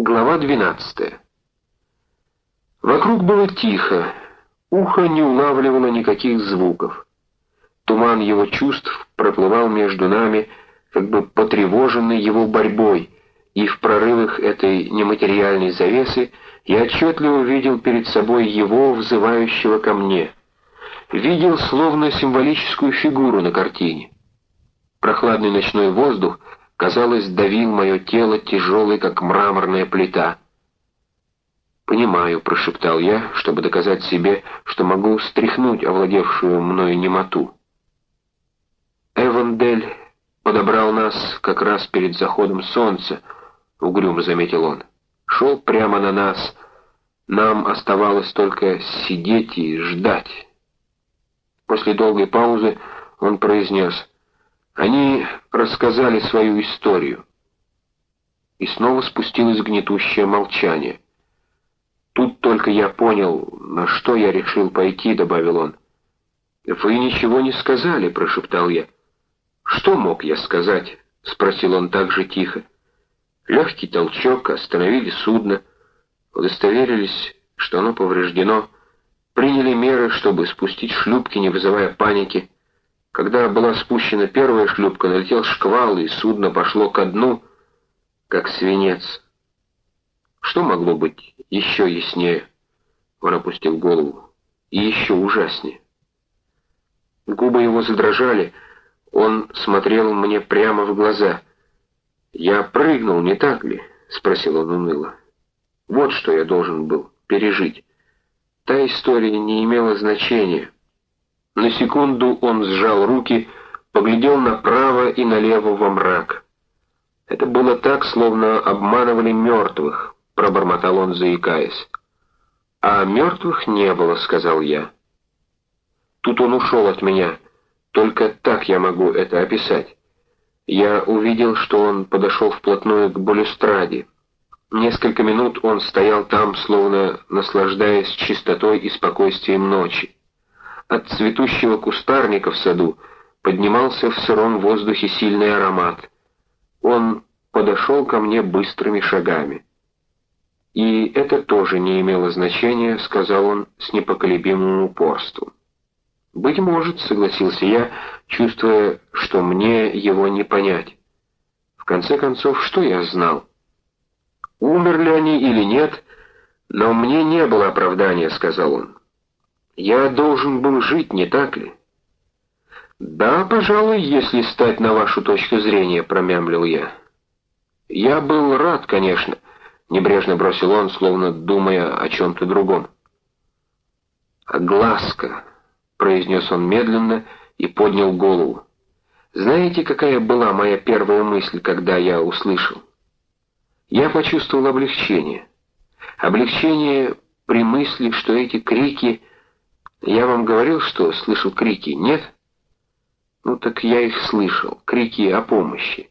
Глава 12. Вокруг было тихо, ухо не улавливало никаких звуков. Туман его чувств проплывал между нами, как бы потревоженный его борьбой, и в прорывах этой нематериальной завесы я отчетливо видел перед собой его, взывающего ко мне. Видел словно символическую фигуру на картине. Прохладный ночной воздух — казалось, давил мое тело тяжелый, как мраморная плита. «Понимаю», — прошептал я, чтобы доказать себе, что могу стряхнуть овладевшую мною немоту. «Эвандель подобрал нас как раз перед заходом солнца», — угрюмо заметил он. «Шел прямо на нас. Нам оставалось только сидеть и ждать». После долгой паузы он произнес — они рассказали свою историю. И снова спустилось гнетущее молчание. «Тут только я понял, на что я решил пойти», — добавил он. «Вы ничего не сказали», — прошептал я. «Что мог я сказать?» — спросил он так же тихо. Легкий толчок, остановили судно, удостоверились, что оно повреждено, приняли меры, чтобы спустить шлюпки, не вызывая паники, когда была спущена первая шлюпка, налетел шквал, и судно пошло ко дну, как свинец. Что могло быть еще яснее? Он опустил голову. И еще ужаснее. Губы его задрожали, он смотрел мне прямо в глаза. «Я прыгнул, не так ли?» — спросил он уныло. «Вот что я должен был пережить. Та история не имела значения». На секунду он сжал руки, поглядел направо и налево во мрак. Это было так, словно обманывали мертвых, пробормотал он, заикаясь. «А мертвых не было», — сказал я. Тут он ушел от меня. Только так я могу это описать. Я увидел, что он подошел вплотную к балюстраде. Несколько минут он стоял там, словно наслаждаясь чистотой и спокойствием ночи. От цветущего кустарника в саду поднимался в сыром воздухе сильный аромат. Он подошел ко мне быстрыми шагами. «И это тоже не имело значения», — сказал он с непоколебимым упорством. «Быть может», — согласился я, чувствуя, что мне его не понять. В конце концов, что я знал? Умерли они или нет, но мне не было оправдания, — сказал он. Я должен был жить, не так ли? Да, пожалуй, если стать на вашу точку зрения, промямлил я. Я был рад, конечно, небрежно бросил он, словно думая о чем-то другом. Глазка, произнес он медленно и поднял голову. Знаете, какая была моя первая мысль, когда я услышал? Я почувствовал облегчение. Облегчение при мысли, что эти крики я вам говорил, что слышал крики, нет? Ну так я их слышал, крики о помощи.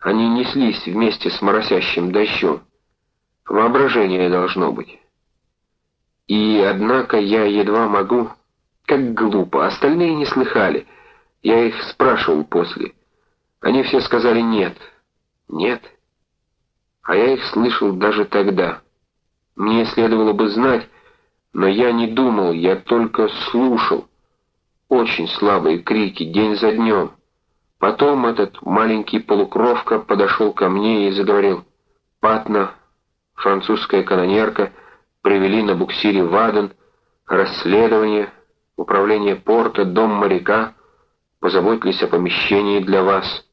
Они неслись вместе с моросящим дождем. Воображение должно быть. И однако я едва могу... Как глупо, остальные не слыхали. Я их спрашивал после. Они все сказали «нет». «Нет». А я их слышал даже тогда. Мне следовало бы знать, но я не думал, я только слушал. Очень слабые крики, день за днем. Потом этот маленький полукровка подошел ко мне и заговорил. Патна, французская канонерка, привели на буксире в Аден, расследование, управление порта, дом моряка, позаботились о помещении для вас.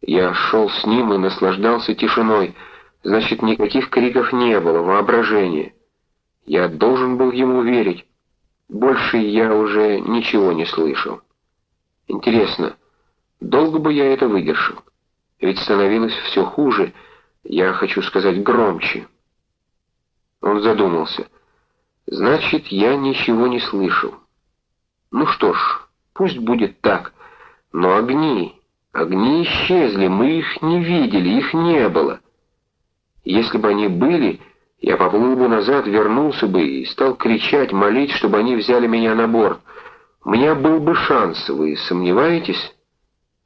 Я шел с ним и наслаждался тишиной, значит, никаких криков не было, воображения. Я должен был ему верить. Больше я уже ничего не слышал. Интересно, долго бы я это выдержал? Ведь становилось все хуже, я хочу сказать громче. Он задумался. Значит, я ничего не слышал. Ну что ж, пусть будет так. Но огни, огни исчезли, мы их не видели, их не было. Если бы они были, я поплыл назад, вернулся бы и стал кричать, молить, чтобы они взяли меня на борт. У меня был бы шанс, вы сомневаетесь?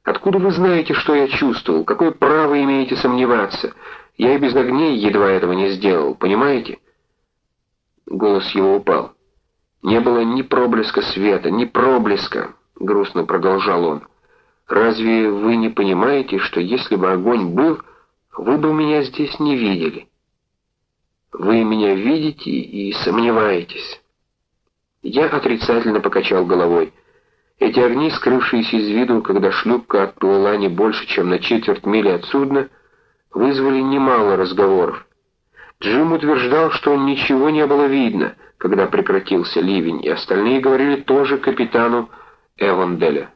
Откуда вы знаете, что я чувствовал? Какое право имеете сомневаться? Я и без огней едва этого не сделал, понимаете?» Голос его упал. «Не было ни проблеска света, ни проблеска», — грустно продолжал он. «Разве вы не понимаете, что если бы огонь был, вы бы меня здесь не видели? Вы меня видите и сомневаетесь». Я отрицательно покачал головой. Эти огни, скрывшиеся из виду, когда шлюпка отплыла не больше, чем на четверть мили от судна, вызвали немало разговоров. Джим утверждал, что ничего не было видно, когда прекратился ливень, и остальные говорили тоже капитану Эванделя.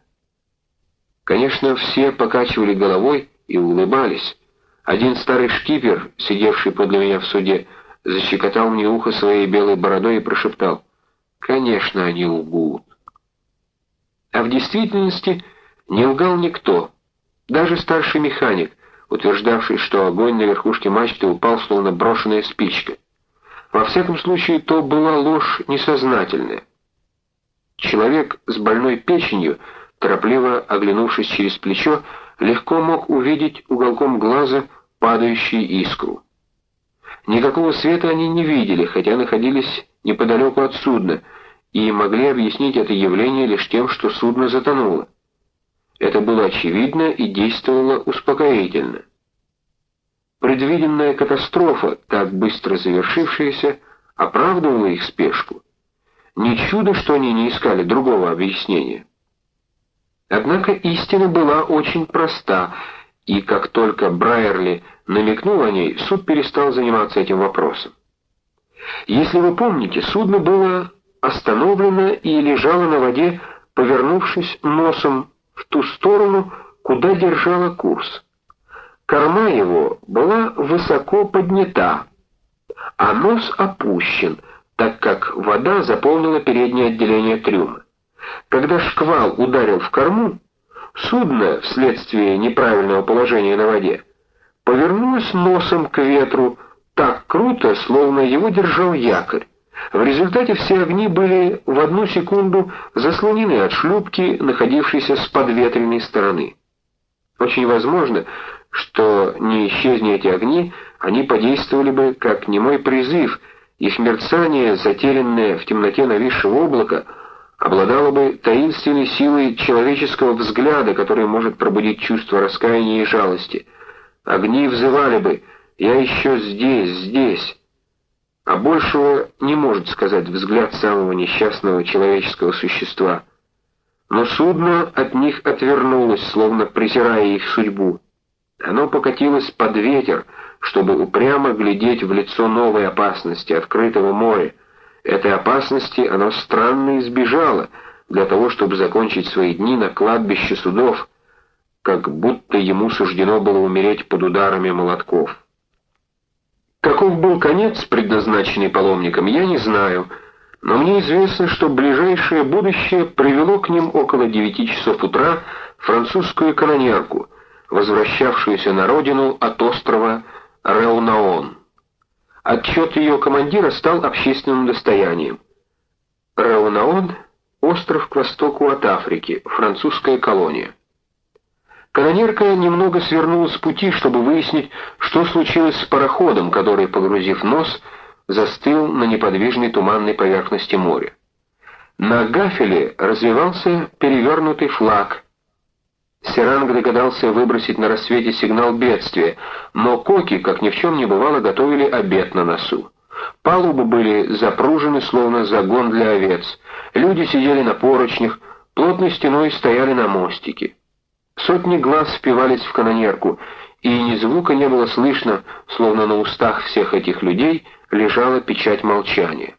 Конечно, все покачивали головой и улыбались. Один старый шкипер, сидевший подле меня в суде, защекотал мне ухо своей белой бородой и прошептал, «Конечно, они лгут». А в действительности не лгал никто, даже старший механик, утверждавший, что огонь на верхушке мачты упал, словно брошенная спичка. Во всяком случае, то была ложь несознательная. Человек с больной печенью, торопливо оглянувшись через плечо, легко мог увидеть уголком глаза падающую искру. Никакого света они не видели, хотя находились неподалеку от судна, и могли объяснить это явление лишь тем, что судно затонуло. Это было очевидно и действовало успокоительно. Предвиденная катастрофа, так быстро завершившаяся, оправдывала их спешку. Не чудо, что они не искали другого объяснения. Однако истина была очень проста, и как только Брайерли намекнул о ней, суд перестал заниматься этим вопросом. Если вы помните, судно было остановлена и лежала на воде, повернувшись носом в ту сторону, куда держала курс. Корма его была высоко поднята, а нос опущен, так как вода заполнила переднее отделение трюма. Когда шквал ударил в корму, судно, вследствие неправильного положения на воде, повернулось носом к ветру так круто, словно его держал якорь. В результате все огни были в одну секунду заслонены от шлюпки, находившейся с подветренной стороны. Очень возможно, что не исчезни эти огни, они подействовали бы как немой призыв, их мерцание, затерянное в темноте нависшего облака, обладало бы таинственной силой человеческого взгляда, который может пробудить чувство раскаяния и жалости. Огни взывали бы «Я еще здесь, здесь». А большего не может сказать взгляд самого несчастного человеческого существа. Но судно от них отвернулось, словно презирая их судьбу. Оно покатилось под ветер, чтобы упрямо глядеть в лицо новой опасности, открытого моря. Этой опасности оно странно избежало, для того, чтобы закончить свои дни на кладбище судов, как будто ему суждено было умереть под ударами молотков. Каков был конец, предназначенный паломникам, я не знаю, но мне известно, что ближайшее будущее привело к ним около девяти часов утра французскую канонерку, возвращавшуюся на родину от острова Реунаон. Отчет ее командира стал общественным достоянием. Реунаон — остров к востоку от Африки, французская колония. Канонерка немного свернула с пути, чтобы выяснить, что случилось с пароходом, который, погрузив нос, застыл на неподвижной туманной поверхности моря. На гафеле развивался перевернутый флаг. Серанг догадался выбросить на рассвете сигнал бедствия, но коки, как ни в чем не бывало, готовили обед на носу. Палубы были запружены, словно загон для овец. Люди сидели на поручнях, плотной стеной стояли на мостике. Сотни глаз впивались в канонерку, и ни звука не было слышно, словно на устах всех этих людей лежала печать молчания.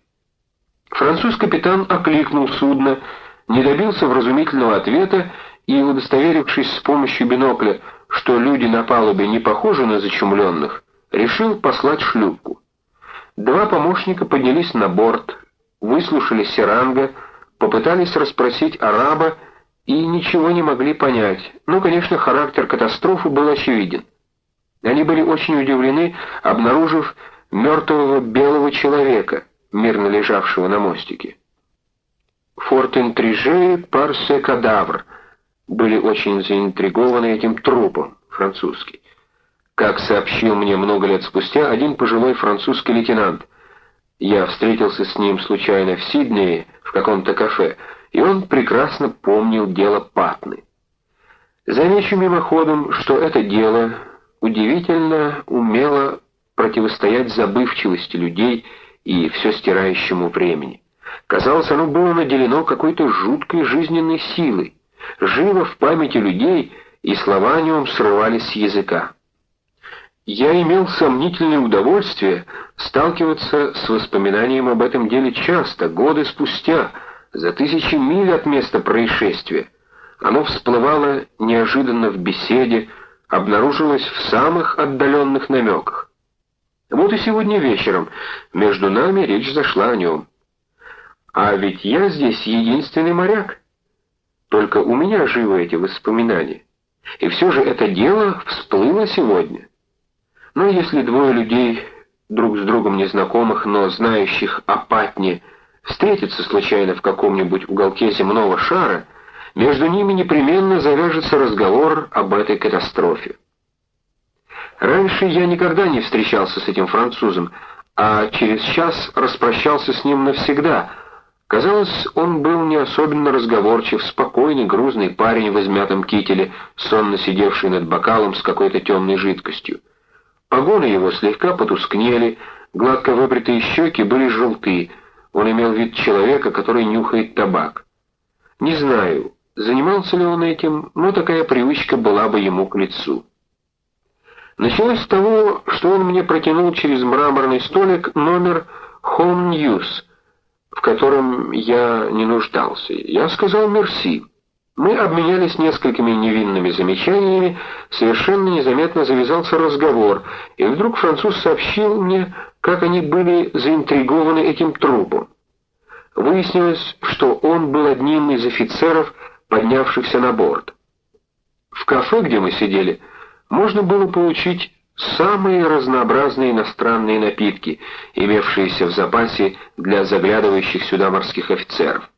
Француз капитан окликнул судно, не добился вразумительного ответа и, удостоверившись с помощью бинокля, что люди на палубе не похожи на зачумленных, решил послать шлюпку. Два помощника поднялись на борт, выслушали Серанга, попытались расспросить араба и ничего не могли понять. Ну, конечно, характер катастрофы был очевиден. Они были очень удивлены, обнаружив мертвого белого человека, мирно лежавшего на мостике. «Фортен триже парсе кадавр», были очень заинтригованы этим трупом, французский. Как сообщил мне много лет спустя один пожилой французский лейтенант. Я встретился с ним случайно в Сиднее, в каком-то кафе, и он прекрасно помнил дело Патны. Замечу мимоходом, что это дело удивительно умело противостоять забывчивости людей и все стирающему времени. Казалось, оно было наделено какой-то жуткой жизненной силой, живо в памяти людей, и слова о нем срывались с языка. Я имел сомнительное удовольствие сталкиваться с воспоминанием об этом деле часто, годы спустя, за тысячи миль от места происшествия. Оно всплывало неожиданно в беседе, обнаружилось в самых отдаленных намеках. Вот и сегодня вечером между нами речь зашла о нем. А ведь я здесь единственный моряк. Только у меня живы эти воспоминания. И все же это дело всплыло сегодня. Но если двое людей, друг с другом незнакомых, но знающих о Патне, встретятся случайно в каком-нибудь уголке земного шара, между ними непременно завяжется разговор об этой катастрофе. Раньше я никогда не встречался с этим французом, а через час распрощался с ним навсегда. Казалось, он был не особенно разговорчив, спокойный, грузный парень в измятом кителе, сонно сидевший над бокалом с какой-то темной жидкостью. Погоны его слегка потускнели, гладко выбритые щеки были желты, он имел вид человека, который нюхает табак. Не знаю, занимался ли он этим, но такая привычка была бы ему к лицу. Началось с того, что он мне протянул через мраморный столик номер Home News, в котором я не нуждался. Я сказал «мерси». Мы обменялись несколькими невинными замечаниями, совершенно незаметно завязался разговор, и вдруг француз сообщил мне, как они были заинтригованы этим трупом. Выяснилось, что он был одним из офицеров, поднявшихся на борт. В кафе, где мы сидели, можно было получить самые разнообразные иностранные напитки, имевшиеся в запасе для заглядывающих сюда морских офицеров.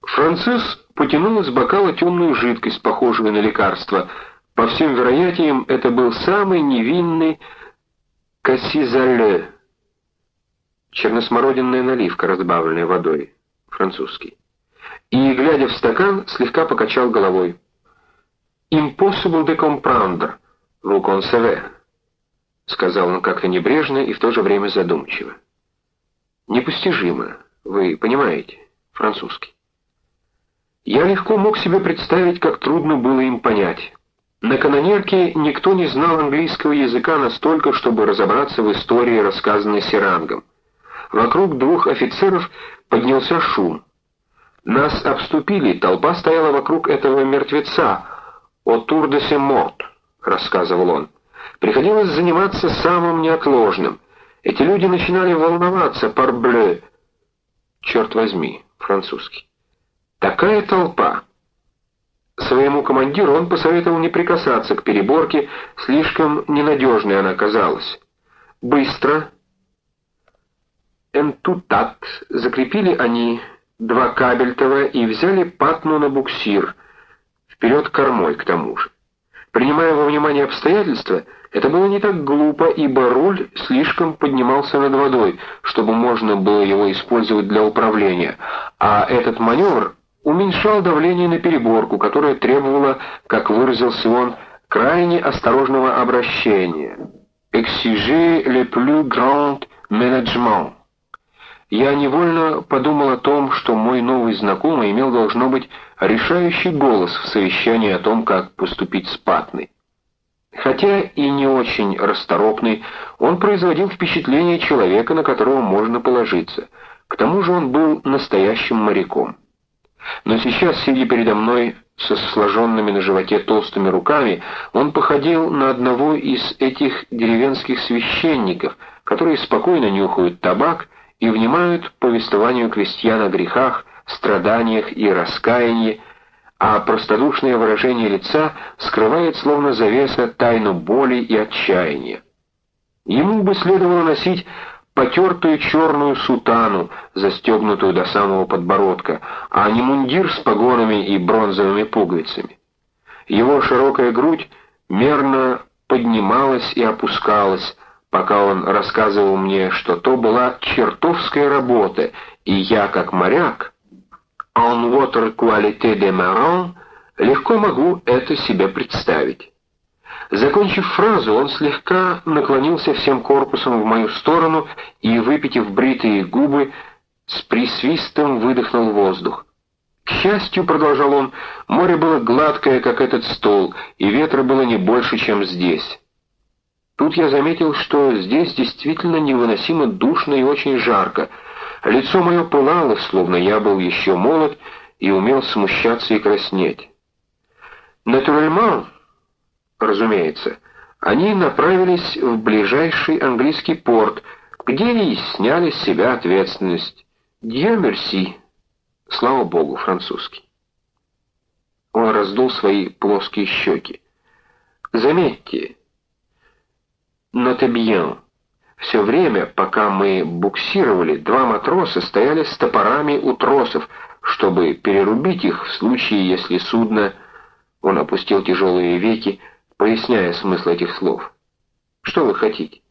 Франциск потянул из бокала темную жидкость, похожую на лекарство. По всем вероятиям, это был самый невинный кассизале, черносмородинная наливка, разбавленная водой, французский. И, глядя в стакан, слегка покачал головой. «Impossible de comprendre, vous concevez», — сказал он как-то небрежно и в то же время задумчиво. «Непостижимо, вы понимаете, французский». Я легко мог себе представить, как трудно было им понять. На канонерке никто не знал английского языка настолько, чтобы разобраться в истории, рассказанной Сирангом. Вокруг двух офицеров поднялся шум. Нас обступили, толпа стояла вокруг этого мертвеца, «О семот», — рассказывал он. Приходилось заниматься самым неотложным. Эти люди начинали волноваться, парбле. Черт возьми, французский. Такая толпа. Своему командиру он посоветовал не прикасаться к переборке, слишком ненадежной она казалась. Быстро, энтутат, закрепили они два кабельтова и взяли патну на буксир — вперед кормой к тому же. Принимая во внимание обстоятельства, это было не так глупо, ибо руль слишком поднимался над водой, чтобы можно было его использовать для управления, а этот маневр уменьшал давление на переборку, которое требовало, как выразился он, крайне осторожного обращения. «Exiger le plus grand management» я невольно подумал о том, что мой новый знакомый имел, должно быть, решающий голос в совещании о том, как поступить с Патной. Хотя и не очень расторопный, он производил впечатление человека, на которого можно положиться. К тому же он был настоящим моряком. Но сейчас, сидя передо мной со сложенными на животе толстыми руками, он походил на одного из этих деревенских священников, которые спокойно нюхают табак и внимают повествованию крестьян о грехах, страданиях и раскаянии, а простодушное выражение лица скрывает словно завеса тайну боли и отчаяния. Ему бы следовало носить потертую черную сутану, застегнутую до самого подбородка, а не мундир с погонами и бронзовыми пуговицами. Его широкая грудь мерно поднималась и опускалась, пока он рассказывал мне, что то была чертовская работа, и я, как моряк, en votre qualité de marin, легко могу это себе представить. Закончив фразу, он слегка наклонился всем корпусом в мою сторону и, выпитив бритые губы, с присвистом выдохнул воздух. К счастью, продолжал он, море было гладкое, как этот стол, и ветра было не больше, чем здесь. Тут я заметил, что здесь действительно невыносимо душно и очень жарко. Лицо мое пылало, словно я был еще молод и умел смущаться и краснеть. Натуральман, разумеется, они направились в ближайший английский порт, где и сняли с себя ответственность. «Дье мерси», слава богу, французский. Он раздул свои плоские щеки. «Заметьте, «Ноте bien». Все время, пока мы буксировали, два матроса стояли с топорами у тросов, чтобы перерубить их в случае, если судно... Он опустил тяжелые веки, поясняя смысл этих слов. «Что вы хотите?»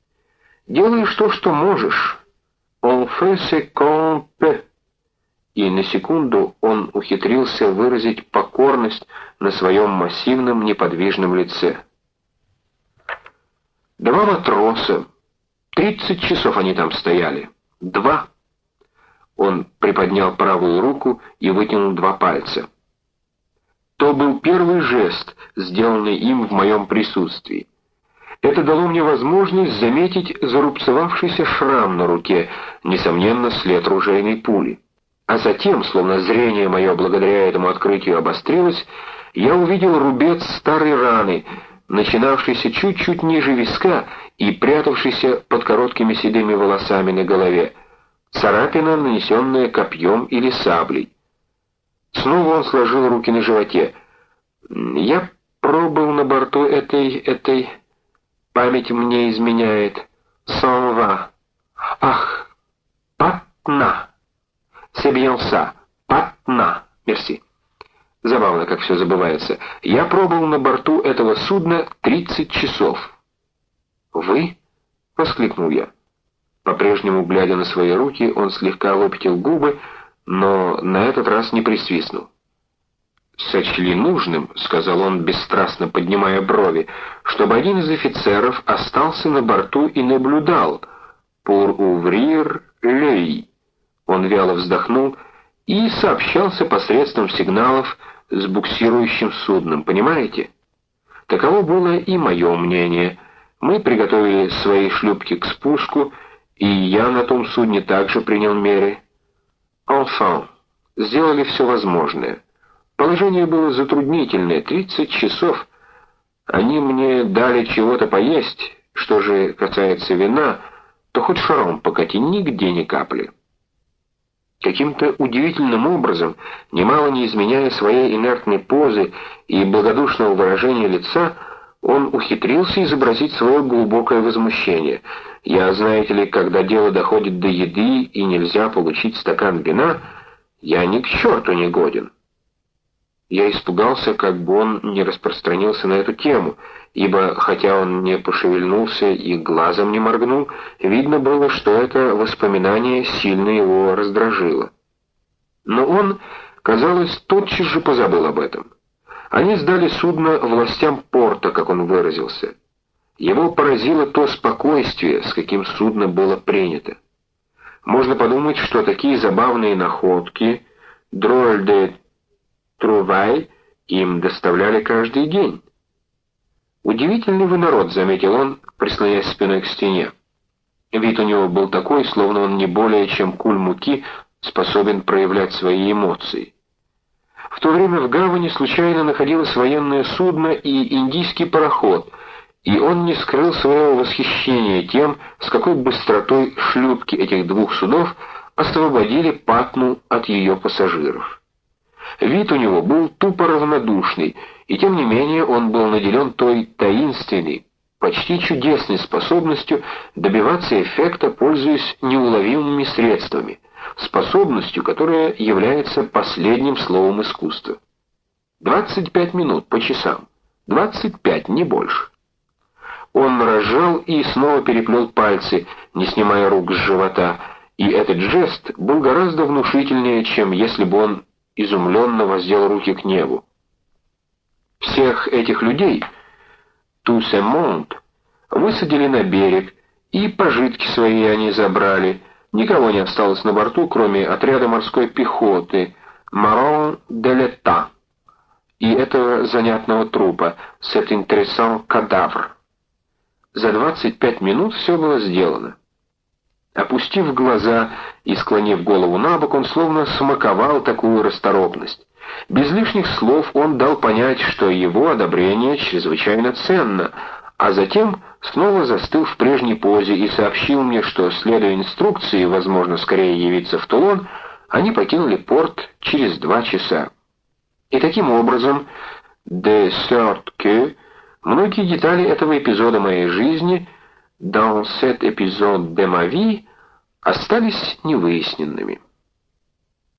«Делаешь то, что можешь. On fait ce qu'on peut». И на секунду он ухитрился выразить покорность на своем массивном неподвижном лице. Два матроса. Тридцать часов они там стояли. Два. Он приподнял правую руку и вытянул два пальца. То был первый жест, сделанный им в моем присутствии. Это дало мне возможность заметить зарубцевавшийся шрам на руке, несомненно, след ружейной пули. А затем, словно зрение мое благодаря этому открытию обострилось, я увидел рубец старой раны — начинавшийся чуть-чуть ниже виска и прятавшийся под короткими седыми волосами на голове, царапина, нанесенная копьем или саблей. Снова он сложил руки на животе. «Я пробыл на борту этой... этой... память мне изменяет. Санва. Ах, патна. Себьонса. Патна. Мерси». Забавно, как все забывается. Я пробыл на борту этого судна 30 часов. «Вы?» — воскликнул я. По-прежнему, глядя на свои руки, он слегка выпятил губы, но на этот раз не присвистнул. «Сочли нужным», — сказал он, бесстрастно поднимая брови, «чтобы один из офицеров остался на борту и наблюдал. Пур уврир лей». Он вяло вздохнул и сообщался посредством сигналов с буксирующим судном, понимаете? Таково было и мое мнение. Мы приготовили свои шлюпки к спуску, и я на том судне также принял меры. Enfin, сделали все возможное. Положение было затруднительное, 30 часов. Они мне дали чего-то поесть, что же касается вина, то хоть шаром покати, нигде ни капли. Каким-то удивительным образом, немало не изменяя своей инертной позы и благодушного выражения лица, он ухитрился изобразить свое глубокое возмущение. Я, знаете ли, когда дело доходит до еды и нельзя получить стакан вина, я ни к черту не годен. Я испугался, как бы он не распространился на эту тему, ибо, хотя он не пошевельнулся и глазом не моргнул, видно было, что это воспоминание сильно его раздражило. Но он, казалось, тотчас же позабыл об этом. Они сдали судно властям порта, как он выразился. Его поразило то спокойствие, с каким судно было принято. Можно подумать, что такие забавные находки, дроль де Трувай им доставляли каждый день. «Удивительный вы народ», — заметил он, прислоняясь спиной к стене. Вид у него был такой, словно он не более чем куль муки способен проявлять свои эмоции. В то время в гавани случайно находилось военное судно и индийский пароход, и он не скрыл своего восхищения тем, с какой быстротой шлюпки этих двух судов освободили Патну от ее пассажиров. Вид у него был тупо равнодушный, и тем не менее он был наделен той таинственной, почти чудесной способностью добиваться эффекта, пользуясь неуловимыми средствами, способностью, которая является последним словом искусства. 25 минут по часам. 25, не больше. Он разжал и снова переплел пальцы, не снимая рук с живота, и этот жест был гораздо внушительнее, чем если бы он изумленно воздел руки к небу. Всех этих людей, Туссемонт, высадили на берег, и пожитки свои они забрали. Никого не осталось на борту, кроме отряда морской пехоты «Марон де лета» и этого занятного трупа «Cet intéressant cadavre». За 25 минут все было сделано. Опустив глаза и склонив голову на бок, он словно смаковал такую расторопность. Без лишних слов он дал понять, что его одобрение чрезвычайно ценно, а затем снова застыл в прежней позе и сообщил мне, что, следуя инструкции, возможно, скорее явиться в Тулон, они покинули порт через два часа. И таким образом, de sorte многие детали этого эпизода моей жизни, dans cet épisode de ma vie, остались невыясненными.